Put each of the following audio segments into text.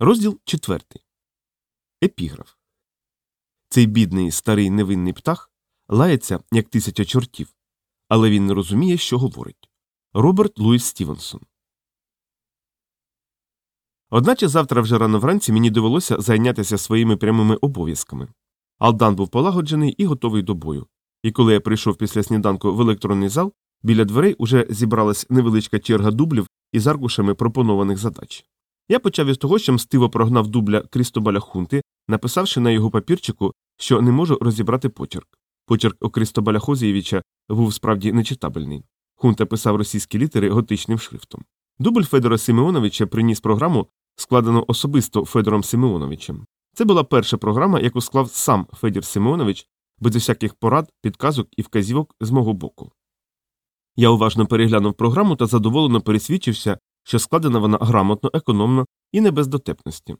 Розділ четвертий. Епіграф. Цей бідний старий невинний птах лається, як тисяча чортів, але він не розуміє, що говорить. Роберт Луїс Стівенсон. Одначе завтра вже рано вранці мені довелося зайнятися своїми прямими обов'язками. Алдан був полагоджений і готовий до бою. І коли я прийшов після сніданку в електронний зал, біля дверей уже зібралась невеличка черга дублів із аркушами пропонованих задач. Я почав із того, що мстиво прогнав дубля Крістобаля Хунти, написавши на його папірчику, що не можу розібрати почерк. Почерк у Крістобаля Хозієвича був справді нечитабельний. Хунта писав російські літери готичним шрифтом. Дубль Федора Симеоновича приніс програму, складену особисто Федором Симеоновичем. Це була перша програма, яку склав сам Федір Симеонович, без усяких порад, підказок і вказівок з мого боку. Я уважно переглянув програму та задоволено пересвідчився, що складена вона грамотно, економно і не без дотепності.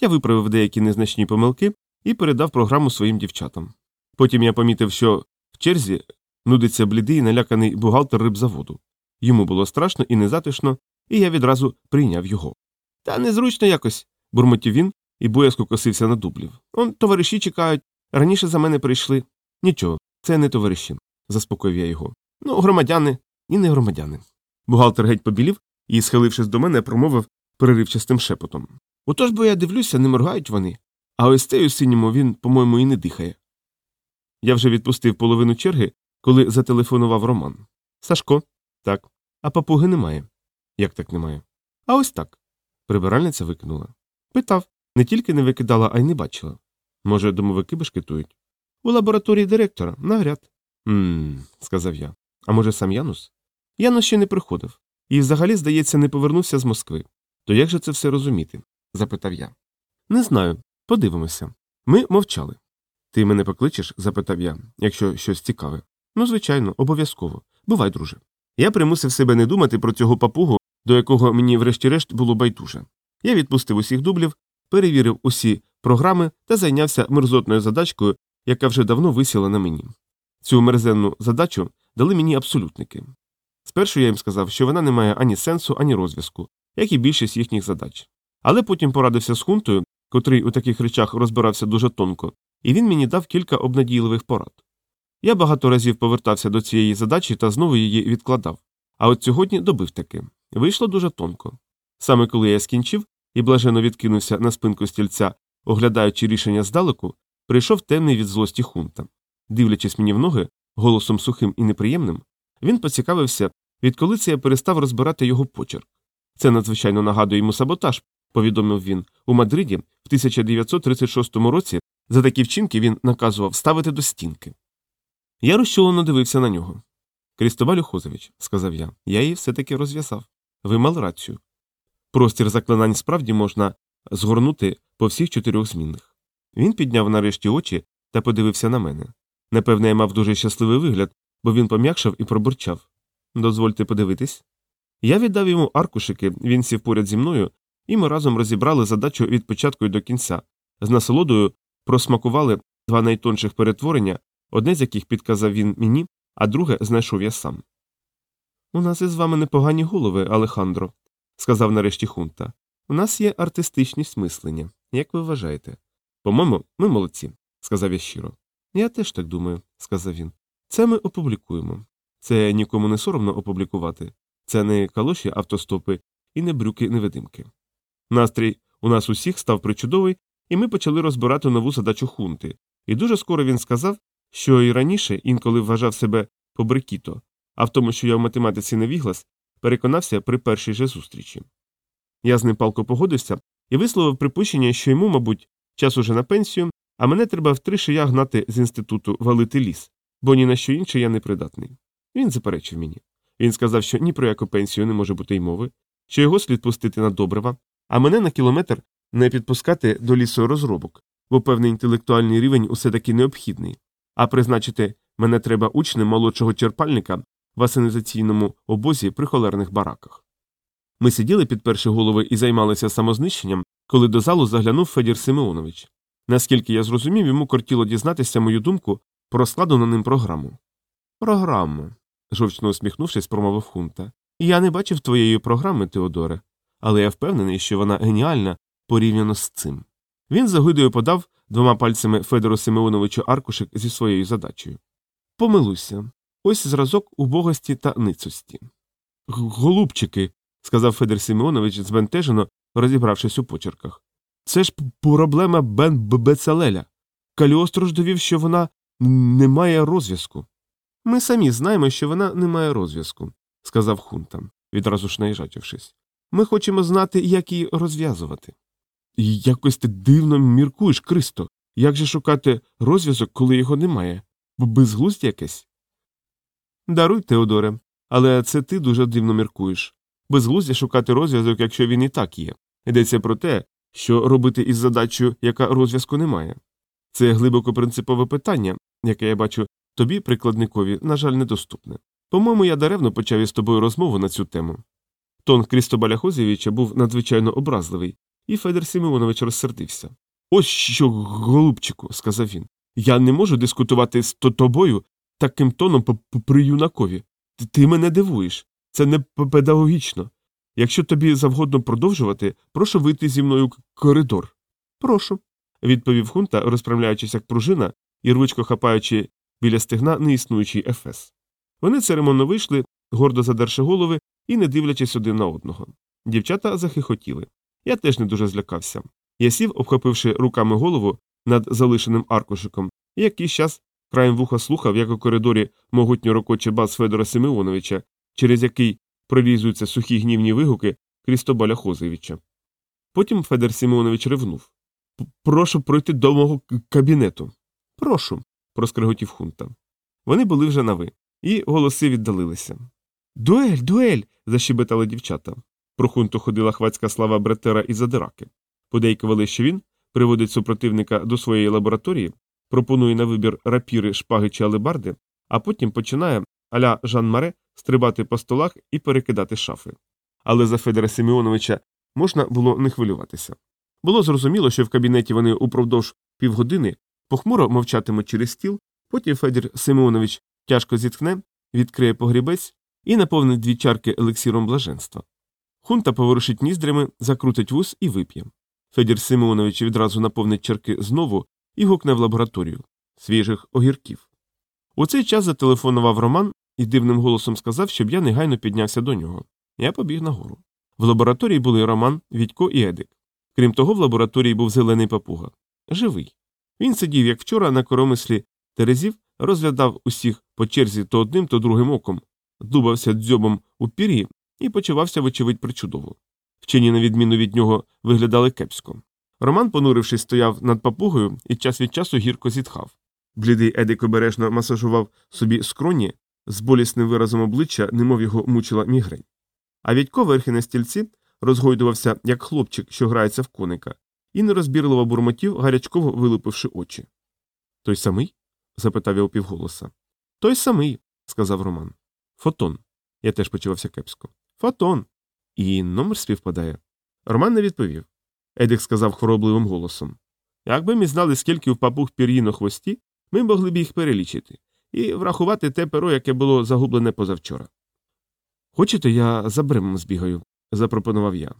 Я виправив деякі незначні помилки і передав програму своїм дівчатам. Потім я помітив, що в черзі нудиться блідий і наляканий бухгалтер рибзаводу. Йому було страшно і незатишно, і я відразу прийняв його. Та незручно якось, бурмотів він і боязко косився на дублів. Он товариші чекають, раніше за мене прийшли. Нічого, це не товариші, заспокоїв я його. Ну, громадяни і не громадяни. Бухгалтер геть побілів і, схилившись до мене, промовив переривчастим шепотом. Отож бо я дивлюся, не моргають вони, а ось цей у синьому він, по-моєму, і не дихає. Я вже відпустив половину черги, коли зателефонував Роман. Сашко, так. А папуги немає. Як так немає? А ось так. Прибиральниця викинула. Питав, не тільки не викидала, а й не бачила. Може, домовики бешкетують? У лабораторії директора, нагряд. Мм, сказав я. А може, сам Янус? Янус ще не приходив. І взагалі, здається, не повернувся з Москви. То як же це все розуміти? запитав я. Не знаю. Подивимося. Ми мовчали. Ти мене покличеш? запитав я, якщо щось цікаве. Ну, звичайно, обов'язково. Бувай, друже. Я примусив себе не думати про цього папугу, до якого мені, врешті-решт, було байдуже. Я відпустив усіх дублів, перевірив усі програми та зайнявся мерзотною задачкою, яка вже давно висіла на мені. Цю мерзенну задачу дали мені абсолютники. Спершу я їм сказав, що вона не має ані сенсу, ані розв'язку, як і більшість їхніх задач. Але потім порадився з хунтою, котрий у таких речах розбирався дуже тонко, і він мені дав кілька обнадійливих порад. Я багато разів повертався до цієї задачі та знову її відкладав. А от сьогодні добив таки. Вийшло дуже тонко. Саме коли я скінчив і блажено відкинувся на спинку стільця, оглядаючи рішення здалеку, прийшов темний від злості хунта. Дивлячись мені в ноги, голосом сухим і неприємним, він поцікавився, відколи це я перестав розбирати його почерк. Це надзвичайно нагадує йому саботаж, повідомив він. У Мадриді в 1936 році за такі вчинки він наказував ставити до стінки. Я розчулено дивився на нього. Крістобалю Хозович, сказав я, я її все таки розв'язав. Ви мали рацію. Простір заклинань справді можна згорнути по всіх чотирьох змінних. Він підняв нарешті очі та подивився на мене. Напевне, я мав дуже щасливий вигляд, бо він пом'якшав і пробурчав. Дозвольте подивитись. Я віддав йому аркушики, він сів поряд зі мною, і ми разом розібрали задачу від початку й до кінця, з насолодою просмакували два найтонших перетворення, одне з яких підказав він мені, а друге знайшов я сам. У нас із вами непогані голови, Алехандро, сказав нарешті хунта. У нас є артистичність мислення. Як ви вважаєте? По-моєму, ми молодці, сказав я щиро. Я теж так думаю, сказав він. Це ми опублікуємо. Це нікому не соромно опублікувати. Це не калоші автостопи і не брюки невидимки. Настрій у нас усіх став причудовий, і ми почали розбирати нову задачу хунти. І дуже скоро він сказав, що і раніше інколи вважав себе побрикіто, а в тому, що я в математиці не віглас, переконався при першій же зустрічі. Я з ним палко погодився і висловив припущення, що йому, мабуть, час уже на пенсію, а мене треба втри шия гнати з інституту валити ліс, бо ні на що інше я не придатний. Він заперечив мені. Він сказав, що ні про яку пенсію не може бути й мови, що його слід пустити на добрива, а мене на кілометр не підпускати до лісу розробок, бо певний інтелектуальний рівень усе таки необхідний, а призначити мене треба учнем молодшого черпальника в асенізаційному обозі при холерних бараках. Ми сиділи під перші голови і займалися самознищенням, коли до залу заглянув Федір Симеонович. Наскільки я зрозумів, йому кортіло дізнатися мою думку про складену ним програму. Програму. Жовчно усміхнувшись, промовив Хунта. Я не бачив твоєї програми, Теодоре, але я впевнений, що вона геніальна порівняно з цим. Він загидою подав двома пальцями Федору Симеоновичу аркушик зі своєю задачею. Помилуйся. Ось зразок убогості та ницості. Голубчики, сказав Федор Симеонович збентежено, розібравшись у почерках. Це ж проблема Бен Бецалеля. Каліостро ж довів, що вона не має розв'язку. Ми самі знаємо, що вона не має розв'язку, сказав Хунта, відразу ж наїжачившись. Ми хочемо знати, як її розв'язувати. Якось ти дивно міркуєш, Кристо. Як же шукати розв'язок, коли його немає? Б- Безглуздя якесь? Даруй, Теодоре, але це ти дуже дивно міркуєш. Безглуздя шукати розв'язок, якщо він і так є. Йдеться про те, що робити із задачею, яка розв'язку немає. Це глибоко принципове питання, яке я бачу тобі, прикладникові, на жаль, недоступне. По-моєму, я даремно почав із тобою розмову на цю тему. Тон Крістобаля Хозєвіча був надзвичайно образливий, і Федор Симеонович розсердився. Ось що, голубчику, сказав він. Я не можу дискутувати з то- тобою таким тоном при юнакові. Ти, мене дивуєш. Це не педагогічно. Якщо тобі завгодно продовжувати, прошу вийти зі мною коридор. Прошу, відповів Хунта, розправляючись як пружина і рвучко хапаючи біля стегна неіснуючий ефес. Вони церемонно вийшли, гордо задерши голови і не дивлячись один на одного. Дівчата захихотіли. Я теж не дуже злякався. Я сів, обхопивши руками голову над залишеним аркушиком, і якийсь час краєм вуха слухав, як у коридорі могутньо рокоче бас Федора Симеоновича, через який прорізуються сухі гнівні вигуки Крістобаля Хозевича. Потім Федор Симеонович ревнув. Прошу пройти до мого кабінету. Прошу, проскриготів хунта. Вони були вже на ви, і голоси віддалилися. Дуель, дуель. защебетали дівчата. Про хунту ходила хвацька слава Бретера і Задираки. Подейкували, що він приводить супротивника до своєї лабораторії, пропонує на вибір рапіри, шпаги чи алебарди, а потім починає аля Жан Маре стрибати по столах і перекидати шафи. Але за Федора Семеоновича можна було не хвилюватися. Було зрозуміло, що в кабінеті вони упродовж півгодини похмуро мовчатимуть через стіл, потім Федір Семеонович тяжко зітхне, відкриє погрібець і наповнить дві чарки елексіром блаженства. Хунта поворушить ніздрями, закрутить вус і вип'є. Федір Симеонович відразу наповнить чарки знову і гукне в лабораторію свіжих огірків. У цей час зателефонував Роман і дивним голосом сказав, щоб я негайно піднявся до нього. Я побіг нагору. В лабораторії були Роман, Відько і Едик. Крім того, в лабораторії був зелений папуга. Живий. Він сидів, як вчора, на коромислі терезів, розглядав усіх по черзі то одним, то другим оком, дубався дзьобом у пір'ї і почувався, вочевидь, причудово. Вчені, на відміну від нього, виглядали кепсько. Роман, понурившись, стояв над папугою і час від часу гірко зітхав. Блідий Едик обережно масажував собі скроні з болісним виразом обличчя, немов його мучила мігрень. А Відько верхи на стільці розгойдувався, як хлопчик, що грається в коника, і нерозбірливо бурмотів, гарячково вилупивши очі. Той самий? запитав я упівголоса. Той самий, сказав Роман. Фотон. Я теж почувався кепсько. Фотон. І номер співпадає. Роман не відповів. Едик сказав хворобливим голосом. Якби ми знали, скільки в папуг пір'їн на хвості, ми могли б їх перелічити і врахувати те перо, яке було загублене позавчора. Хочете, я за бремом збігаю? запропонував я.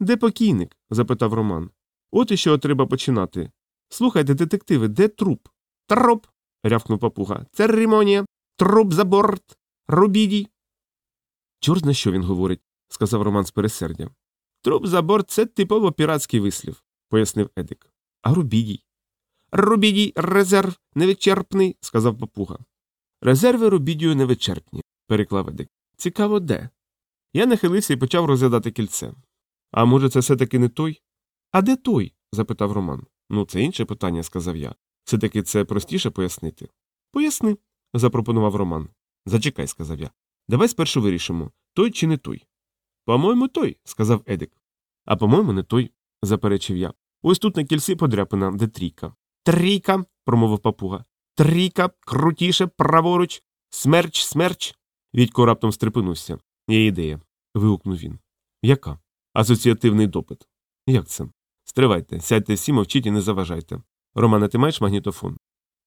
Де покійник? запитав Роман. От і що треба починати. Слухайте, детективи, де труп? Труп. рявкнув папуга. Церемонія. Труп за борт. Рубідій. Чорт на що він говорить, сказав Роман з пересердя. Труп за борт це типово піратський вислів, пояснив Едик. А Рубідій? Рубідій резерв невичерпний, сказав папуга. Резерви Рубідію невичерпні, переклав Едик. Цікаво, де? Я нахилився і почав розглядати кільце. А може, це все таки не той? А де той? запитав Роман. Ну, це інше питання, сказав я. Все таки це простіше пояснити. Поясни, запропонував Роман. Зачекай, сказав я. Давай спершу вирішимо, той чи не той. По-моєму, той, сказав Едик. А по-моєму, не той, заперечив я. Ось тут на кільці подряпина, де трійка. Трійка, промовив папуга. Трійка, крутіше, праворуч, смерч, смерч. Відько раптом стрепенувся. Є ідея. вигукнув він. Яка? Асоціативний допит. Як це? Стривайте, сядьте всі, мовчіть і не заважайте. Романе, ти маєш магнітофон?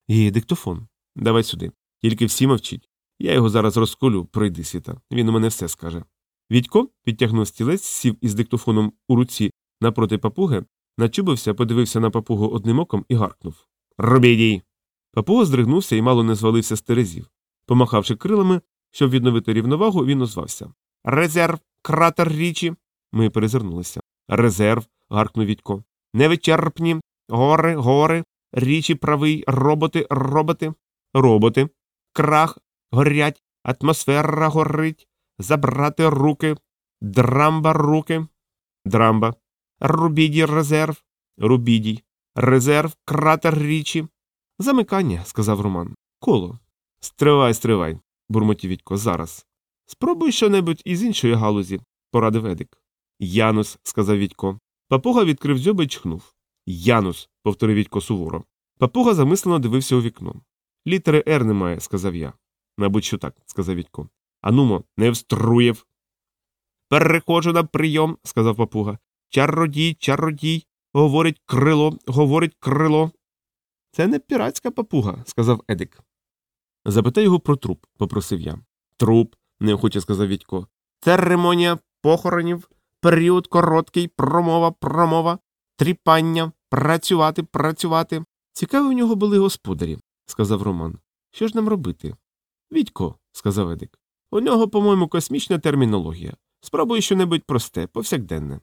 Є диктофон. Давай сюди. Тільки всі мовчіть. Я його зараз розколю, пройди світа. Він у мене все скаже. Відько підтягнув стілець, сів із диктофоном у руці напроти папуги начубився, подивився на папугу одним оком і гаркнув Робідій. Папуга здригнувся і мало не звалився з терезів. Помахавши крилами, щоб відновити рівновагу, він озвався Резерв, кратер річі. Ми перезирнулися. Резерв. гаркнув Відько. Невичерпні. Гори, гори, річі правий, роботи, роботи, роботи. Крах, горять, атмосфера горить, забрати руки, драмба руки, драмба, рубідій резерв, рубідій, резерв, кратер річі. Замикання, сказав Роман. Коло. Стривай, стривай, бурмотів Відько, зараз. Спробуй щонебудь із іншої галузі, порадив Едик. Янус, сказав Відько. Папуга відкрив дзьоби й чхнув. Янус, повторив Відько суворо. Папуга замислено дивився у вікно. Літери Р немає, сказав я. Мабуть, що так, сказав Відько. Анумо, не вструєв. Переходжу на прийом, сказав папуга. Чародій, чародій. Говорить крило, говорить крило. Це не піратська папуга, сказав Едик. Запитай його про труп, попросив я. Труп, неохоче сказав Відько. Церемонія похоронів, період короткий, промова, промова, тріпання, працювати, працювати. Цікаві у нього були господарі, сказав Роман. Що ж нам робити? Відько, сказав Едик. У нього, по-моєму, космічна термінологія. Спробуй щонебудь просте, повсякденне.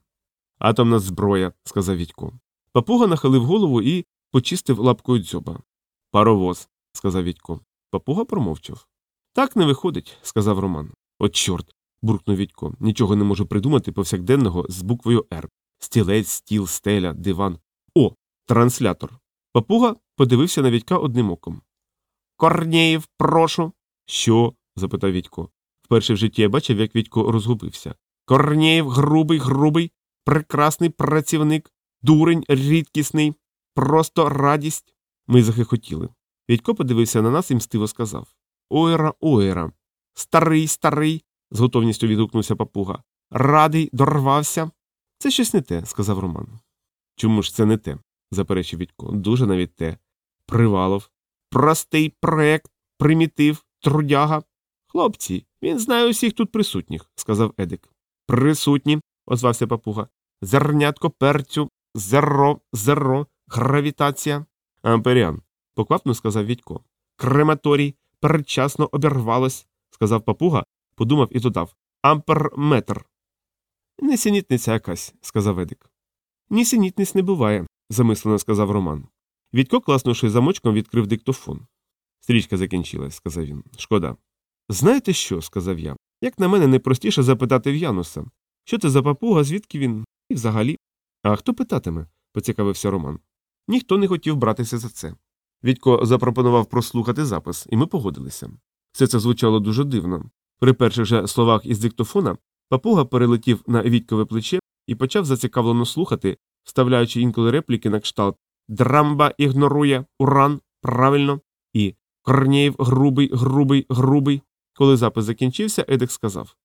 Атомна зброя, сказав Відько. Папуга нахилив голову і почистив лапкою дзьоба. Паровоз, сказав Відько. Папуга промовчав. Так не виходить, сказав Роман. От чорт. Буркнув Відько. Нічого не можу придумати повсякденного з буквою Р. Стілець, стіл, стеля, диван. О, транслятор. Папуга подивився на Відька одним оком. Корнєєв, прошу. Що? запитав Відько. Вперше в житті я бачив, як Відько розгубився. Корнєєв грубий, грубий, прекрасний працівник, дурень, рідкісний, просто радість. Ми захихотіли. Відько подивився на нас і мстиво сказав Оера, оера. Старий, старий. З готовністю відгукнувся папуга. Радий, дорвався. Це щось не те, сказав Роман. Чому ж це не те? заперечив Відько. Дуже навіть те. Привалов. Простий проект, примітив, трудяга. Хлопці, він знає усіх тут присутніх, сказав Едик. Присутні, озвався папуга. Зернятко перцю, зеро, зеро, гравітація. Амперіан, поквапно сказав Відько. Крематорій, передчасно обірвалось, сказав папуга, подумав і додав. Амперметр. Несенітниця якась, сказав Едик. Нісенітниць не буває, замислено сказав Роман. Відько, класнувши замочком, відкрив диктофон. Стрічка закінчилась, сказав він. Шкода. Знаєте що? сказав я. Як на мене, найпростіше запитати в Януса. Що це за папуга, звідки він? І взагалі. А хто питатиме? поцікавився Роман. Ніхто не хотів братися за це. Відько запропонував прослухати запис, і ми погодилися. Все це звучало дуже дивно. При перших же словах із диктофона папуга перелетів на Відькове плече і почав зацікавлено слухати, вставляючи інколи репліки на кшталт Драмба ігнорує, уран, правильно, і Корнєєв грубий, грубий, грубий. Коли запис закінчився, Едик сказав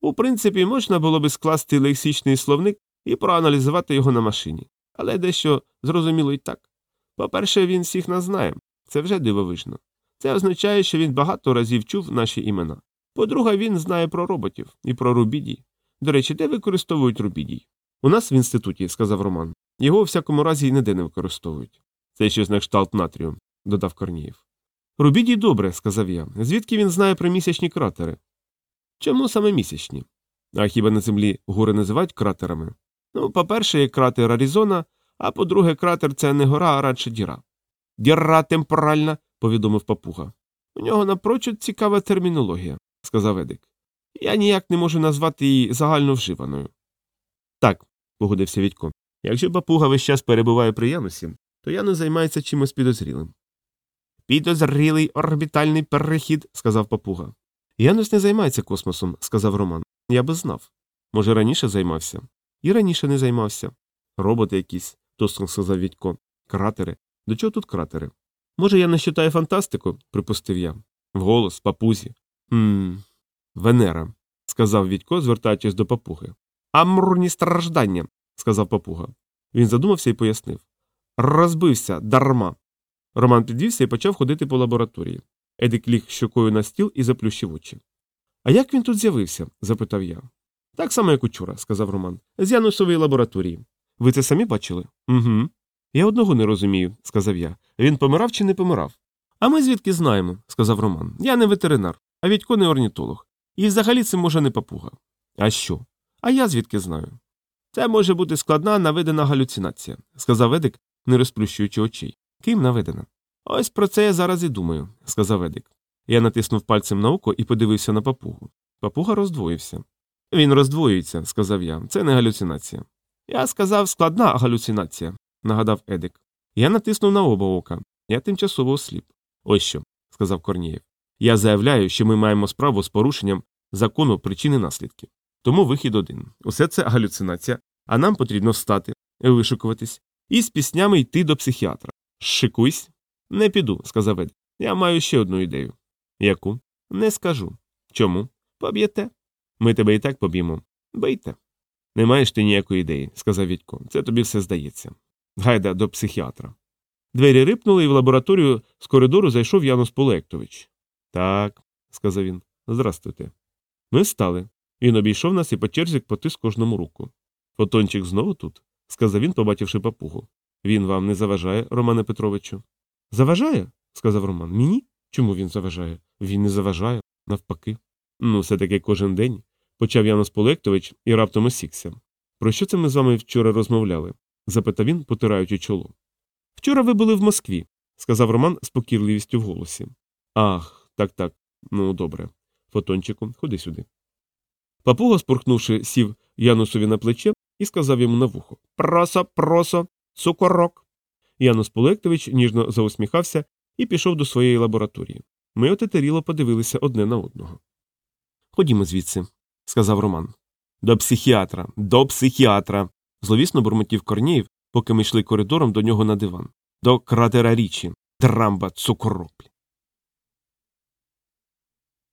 У принципі, можна було би скласти лексичний словник і проаналізувати його на машині, але дещо зрозуміло й так. По-перше, він всіх нас знає, це вже дивовижно. Це означає, що він багато разів чув наші імена. По-друге, він знає про роботів і про рубідій. До речі, де використовують рубідій? У нас в інституті, сказав Роман. Його у всякому разі ніде не використовують. Це щось на кшталт натрію, додав Корнієв. Рубідій добре, сказав я. Звідки він знає про місячні кратери? Чому саме місячні? А хіба на землі гори називають кратерами? Ну, по-перше, є кратер Аризона, а по-друге, кратер це не гора, а радше діра. Діра темпоральна, повідомив папуга. У нього напрочуд цікава термінологія, сказав Едик. Я ніяк не можу назвати її загально вживаною. Так, погодився Відько. Якщо папуга весь час перебуває при Янусі, то Янус займається чимось підозрілим. Підозрілий орбітальний перехід, сказав папуга. Янус не займається космосом, сказав Роман. Я би знав. Може, раніше займався? І раніше не займався. Роботи якісь, тосно сказав Відько. Кратери. До чого тут кратери? Може, я не считаю фантастику, припустив я. Вголос, папузі. Мм. Венера, сказав Відько, звертаючись до папуги. Амурні страждання, сказав папуга. Він задумався і пояснив. Розбився дарма. Роман підвівся і почав ходити по лабораторії. Едик ліг щокою на стіл і заплющив очі. А як він тут з'явився? запитав я. Так само, як учора, сказав Роман, з Янусової лабораторії. Ви це самі бачили? Угу. Я одного не розумію, сказав я. Він помирав чи не помирав? А ми звідки знаємо, сказав Роман. Я не ветеринар, а Відько не орнітолог. І взагалі це може не папуга. А що? А я звідки знаю? Це може бути складна наведена галюцинація, сказав Едик, не розплющуючи очей. Ким наведена? Ось про це я зараз і думаю, сказав Едик. Я натиснув пальцем на око і подивився на папугу. Папуга роздвоївся. Він роздвоюється, сказав я. Це не галюцинація. Я сказав складна галюцинація, нагадав Едик. Я натиснув на оба ока. Я тимчасово осліп. Ось що, сказав Корнієв. Я заявляю, що ми маємо справу з порушенням закону причини наслідків. Тому вихід один. Усе це галюцинація, а нам потрібно встати, вишикуватись і з піснями йти до психіатра. Шикуйсь. Не піду, сказав Едик. Я маю ще одну ідею. Яку? Не скажу. Чому? Поб'єте. Ми тебе і так поб'ємо. Бийте. Не маєш ти ніякої ідеї, сказав Відько. Це тобі все здається. Гайда до психіатра. Двері рипнули, і в лабораторію з коридору зайшов Янус Полектович. Так, сказав він. Здрастуйте. Ми встали. Він обійшов нас і по черзі потис кожному руку. Фотончик знову тут, сказав він, побачивши папугу. Він вам не заважає, Романе Петровичу. Заважає? сказав Роман. Мені? Чому він заважає? Він не заважає, навпаки. Ну, все таки кожен день, почав Янус Полектович і раптом осікся. Про що це ми з вами вчора розмовляли? запитав він, потираючи чоло. Вчора ви були в Москві, сказав Роман з покірливістю в голосі. Ах, так так. Ну, добре. Фотончику, ходи сюди. Папуга, спорхнувши, сів Янусові на плече і сказав йому на вухо Просо, просо, цукорок. Янус Полектович ніжно заусміхався і пішов до своєї лабораторії. Ми отетеріло подивилися одне на одного. Ходімо звідси, сказав Роман. До психіатра, до психіатра. зловісно бурмотів Корнієв, поки ми йшли коридором до нього на диван. До кратера річі, драмба, цукропль.